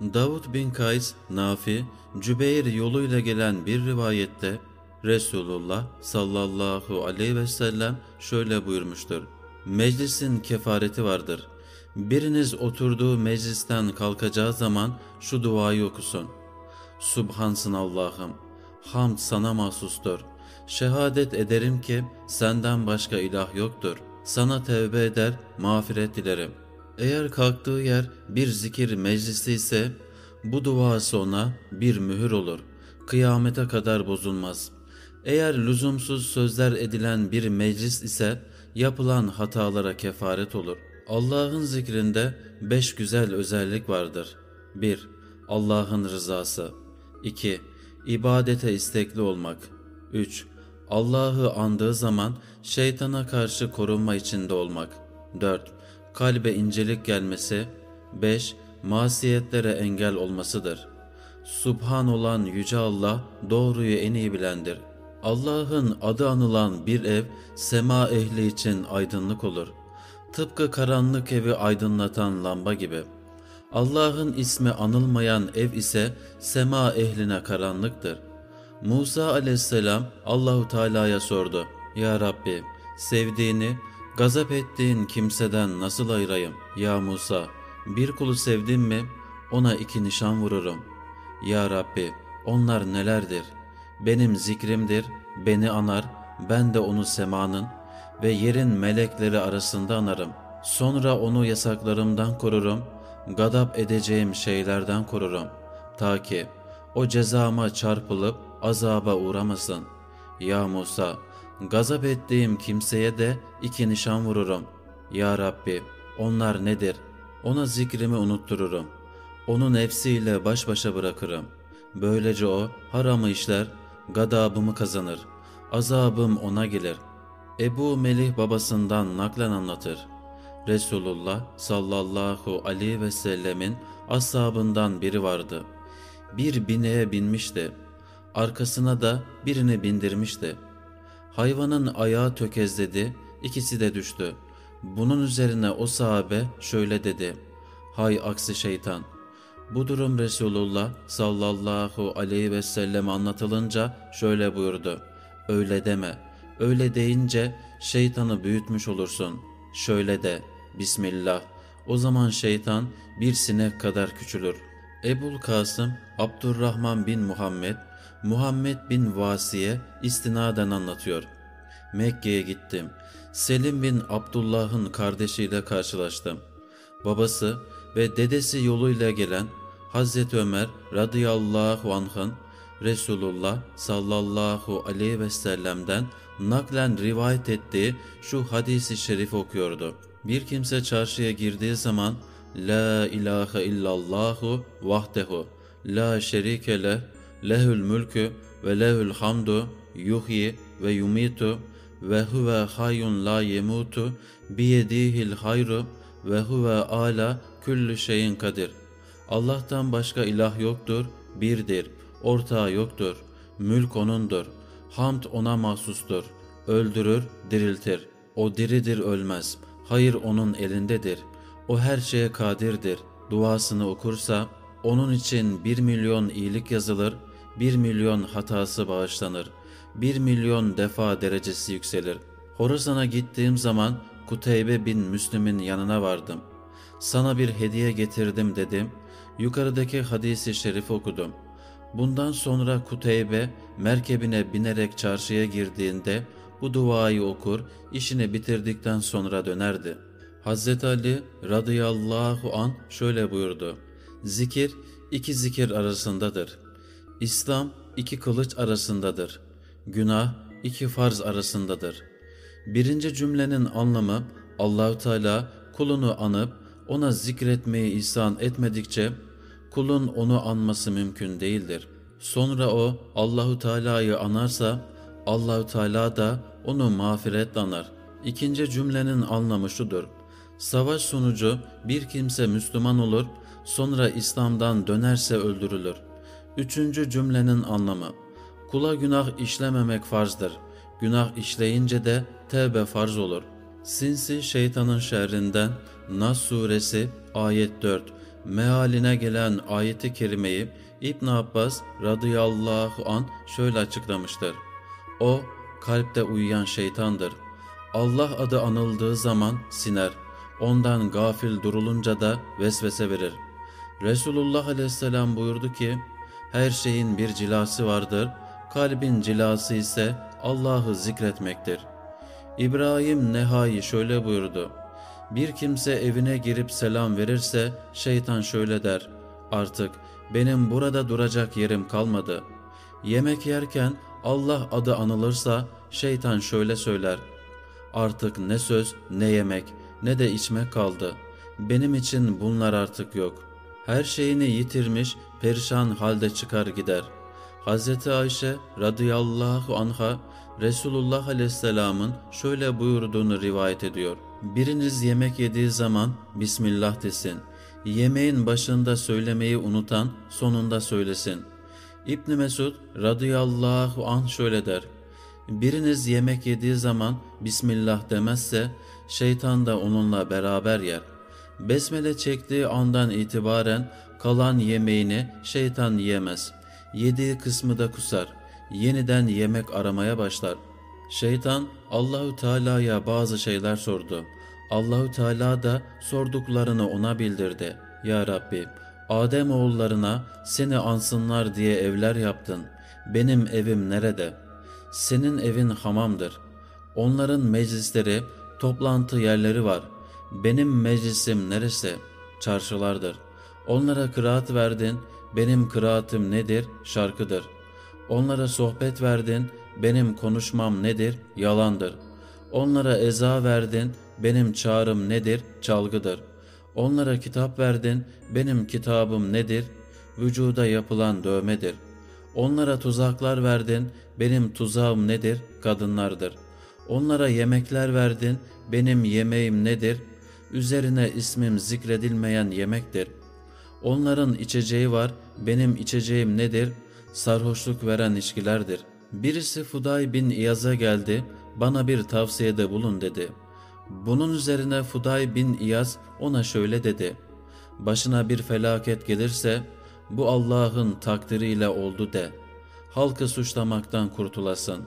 Davud bin Kays, Nafi, Cübeyr yoluyla gelen bir rivayette Resulullah sallallahu aleyhi ve sellem şöyle buyurmuştur. Meclisin kefareti vardır. Biriniz oturduğu meclisten kalkacağı zaman şu duayı okusun. Subhansın Allah'ım, hamd sana mahsustur. Şehadet ederim ki senden başka ilah yoktur. Sana tevbe eder, mağfiret dilerim. Eğer kalktığı yer bir zikir meclisi ise bu duası ona bir mühür olur. Kıyamete kadar bozulmaz. Eğer lüzumsuz sözler edilen bir meclis ise yapılan hatalara kefaret olur. Allah'ın zikrinde beş güzel özellik vardır. 1. Allah'ın rızası 2. İbadete istekli olmak 3. Allah'ı andığı zaman şeytana karşı korunma içinde olmak 4. Kalbe incelik gelmesi 5. Masiyetlere engel olmasıdır. Subhan olan Yüce Allah doğruyu en iyi bilendir. Allah'ın adı anılan bir ev sema ehli için aydınlık olur. Tıpkı karanlık evi aydınlatan lamba gibi. Allah'ın ismi anılmayan ev ise sema ehline karanlıktır. Musa aleyhisselam Allahu Teala'ya sordu. Ya Rabbi sevdiğini, gazap ettiğin kimseden nasıl ayırayım? Ya Musa bir kulu sevdim mi ona iki nişan vururum. Ya Rabbi onlar nelerdir? Benim zikrimdir, beni anar, ben de onu semanın ve yerin melekleri arasında anarım. Sonra onu yasaklarımdan korurum, gadap edeceğim şeylerden korurum. Ta ki o cezama çarpılıp azaba uğramasın. Ya Musa, gazap ettiğim kimseye de iki nişan vururum. Ya Rabbi, onlar nedir? Ona zikrimi unuttururum. Onu nefsiyle baş başa bırakırım. Böylece o haramı işler, gadabımı kazanır. Azabım ona gelir. Ebu Melih babasından naklen anlatır. Resulullah sallallahu aleyhi ve sellemin ashabından biri vardı. Bir bineğe binmişti. Arkasına da birini bindirmişti. Hayvanın ayağı tökezledi, ikisi de düştü. Bunun üzerine o sahabe şöyle dedi. Hay aksi şeytan! Bu durum Resulullah sallallahu aleyhi ve sellem anlatılınca şöyle buyurdu. Öyle deme. Öyle deyince şeytanı büyütmüş olursun. Şöyle de. Bismillah. O zaman şeytan bir sinek kadar küçülür. Ebul Kasım, Abdurrahman bin Muhammed, Muhammed bin Vasiye istinaden anlatıyor. Mekke'ye gittim. Selim bin Abdullah'ın kardeşiyle karşılaştım. Babası ve dedesi yoluyla gelen Hazreti Ömer radıyallahu anh'ın Resulullah sallallahu aleyhi ve sellem'den naklen rivayet ettiği şu hadisi şerif okuyordu. Bir kimse çarşıya girdiği zaman La ilahe illallahu vahdehu la şerike leh lehül mülkü ve lehül hamdu yuhyi ve yumitu ve huve hayyun la yemutu biyedihil hayru ve huve ala küllü şeyin kadir. Allah'tan başka ilah yoktur, birdir, ortağı yoktur, mülk O'nundur, hamd O'na mahsustur, öldürür, diriltir, O diridir ölmez, hayır O'nun elindedir, O her şeye kadirdir, duasını okursa, O'nun için bir milyon iyilik yazılır, bir milyon hatası bağışlanır, bir milyon defa derecesi yükselir. Horasan'a gittiğim zaman Kuteybe bin Müslüm'ün yanına vardım. Sana bir hediye getirdim dedim. Yukarıdaki hadisi şerif okudum. Bundan sonra Kuteybe merkebine binerek çarşıya girdiğinde bu duayı okur, işini bitirdikten sonra dönerdi. Hazreti Ali radıyallahu an şöyle buyurdu. Zikir iki zikir arasındadır. İslam iki kılıç arasındadır. Günah iki farz arasındadır. Birinci cümlenin anlamı Allahü Teala kulunu anıp ona zikretmeyi ihsan etmedikçe kulun onu anması mümkün değildir. Sonra o Allahu Teala'yı anarsa Allahu Teala da onu mağfiretle anar. İkinci cümlenin anlamı şudur. Savaş sonucu bir kimse Müslüman olur, sonra İslam'dan dönerse öldürülür. Üçüncü cümlenin anlamı. Kula günah işlememek farzdır. Günah işleyince de tevbe farz olur. Sinsi şeytanın şerrinden Nas suresi ayet 4 mealine gelen ayeti kerimeyi İbn Abbas radıyallahu an şöyle açıklamıştır. O kalpte uyuyan şeytandır. Allah adı anıldığı zaman siner. Ondan gafil durulunca da vesvese verir. Resulullah aleyhisselam buyurdu ki, her şeyin bir cilası vardır, kalbin cilası ise Allah'ı zikretmektir. İbrahim Nehai şöyle buyurdu, bir kimse evine girip selam verirse şeytan şöyle der, artık benim burada duracak yerim kalmadı. Yemek yerken Allah adı anılırsa şeytan şöyle söyler, artık ne söz ne yemek ne de içmek kaldı. Benim için bunlar artık yok. Her şeyini yitirmiş, perişan halde çıkar gider. Hz. Ayşe radıyallahu anha Resulullah aleyhisselamın şöyle buyurduğunu rivayet ediyor. Biriniz yemek yediği zaman Bismillah desin. Yemeğin başında söylemeyi unutan sonunda söylesin. İbn Mesud radıyallahu anh şöyle der. Biriniz yemek yediği zaman Bismillah demezse şeytan da onunla beraber yer. Besmele çektiği andan itibaren kalan yemeğini şeytan yiyemez. Yediği kısmı da kusar. Yeniden yemek aramaya başlar. Şeytan Allahü Teala'ya bazı şeyler sordu. Allahü Teala da sorduklarını ona bildirdi. Ya Rabbi, Adem oğullarına seni ansınlar diye evler yaptın. Benim evim nerede? Senin evin hamamdır. Onların meclisleri, toplantı yerleri var. Benim meclisim neresi? Çarşılardır. Onlara kıraat verdin. Benim kıraatim nedir? Şarkıdır. Onlara sohbet verdin. Benim konuşmam nedir? Yalandır. Onlara eza verdin. Benim çağrım nedir? Çalgıdır. Onlara kitap verdin. Benim kitabım nedir? Vücuda yapılan dövmedir. Onlara tuzaklar verdin. Benim tuzağım nedir? Kadınlardır. Onlara yemekler verdin. Benim yemeğim nedir? Üzerine ismim zikredilmeyen yemektir. Onların içeceği var. Benim içeceğim nedir? Sarhoşluk veren içkilerdir. Birisi Fuday bin İyaz'a geldi. Bana bir tavsiyede bulun dedi. Bunun üzerine Fuday bin İyaz ona şöyle dedi. Başına bir felaket gelirse bu Allah'ın takdiriyle oldu de. Halkı suçlamaktan kurtulasın.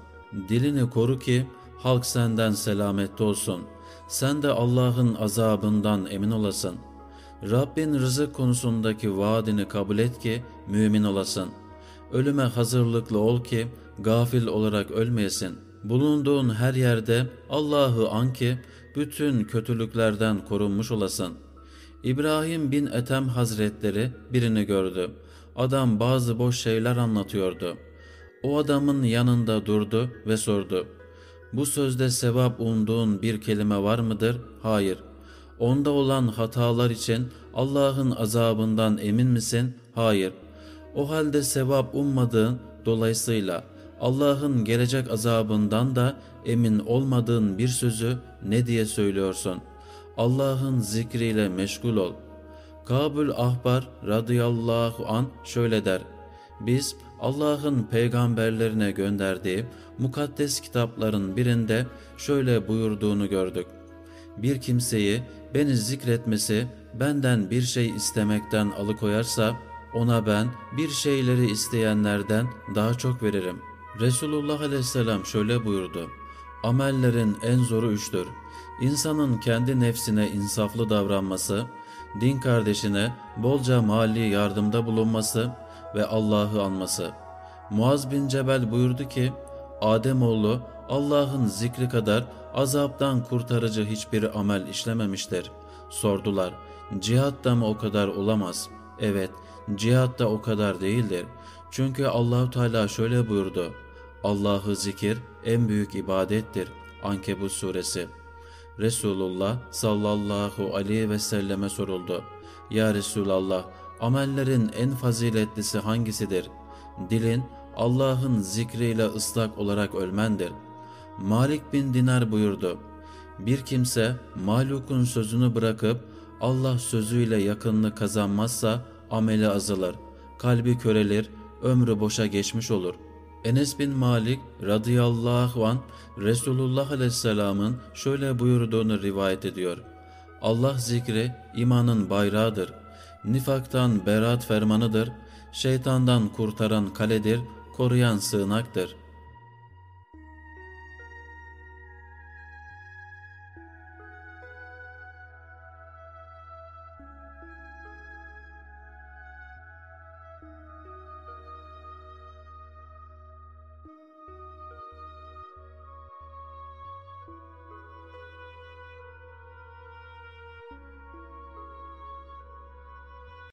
Dilini koru ki halk senden selamette olsun. Sen de Allah'ın azabından emin olasın. Rabbin rızık konusundaki vaadini kabul et ki mümin olasın. Ölüme hazırlıklı ol ki gafil olarak ölmeyesin. Bulunduğun her yerde Allah'ı an ki bütün kötülüklerden korunmuş olasın. İbrahim bin Ethem Hazretleri birini gördü. Adam bazı boş şeyler anlatıyordu. O adamın yanında durdu ve sordu. Bu sözde sevap umduğun bir kelime var mıdır? Hayır. Onda olan hatalar için Allah'ın azabından emin misin? Hayır. O halde sevap ummadığın dolayısıyla Allah'ın gelecek azabından da emin olmadığın bir sözü ne diye söylüyorsun? Allah'ın zikriyle meşgul ol. Kabul Ahbar radıyallahu an şöyle der. Biz Allah'ın peygamberlerine gönderdiği mukaddes kitapların birinde şöyle buyurduğunu gördük. Bir kimseyi beni zikretmesi benden bir şey istemekten alıkoyarsa ona ben bir şeyleri isteyenlerden daha çok veririm. Resulullah aleyhisselam şöyle buyurdu. Amellerin en zoru üçtür. İnsanın kendi nefsine insaflı davranması, din kardeşine bolca mali yardımda bulunması ve Allah'ı anması. Muaz bin Cebel buyurdu ki, Ademoğlu Allah'ın zikri kadar azaptan kurtarıcı hiçbir amel işlememiştir. Sordular, cihat da mı o kadar olamaz? Evet, cihat da o kadar değildir. Çünkü Allahu Teala şöyle buyurdu. Allah'ı zikir en büyük ibadettir. Ankebut suresi. Resulullah sallallahu aleyhi ve selleme soruldu. Ya Resulallah, amellerin en faziletlisi hangisidir? Dilin Allah'ın zikriyle ıslak olarak ölmendir. Malik bin Dinar buyurdu. Bir kimse malukun sözünü bırakıp Allah sözüyle yakınlığı kazanmazsa ameli azalır, kalbi körelir, ömrü boşa geçmiş olur. Enes bin Malik radıyallahu an Resulullah aleyhisselamın şöyle buyurduğunu rivayet ediyor. Allah zikri imanın bayrağıdır. Nifaktan beraat fermanıdır, şeytandan kurtaran kaledir, koruyan sığınaktır.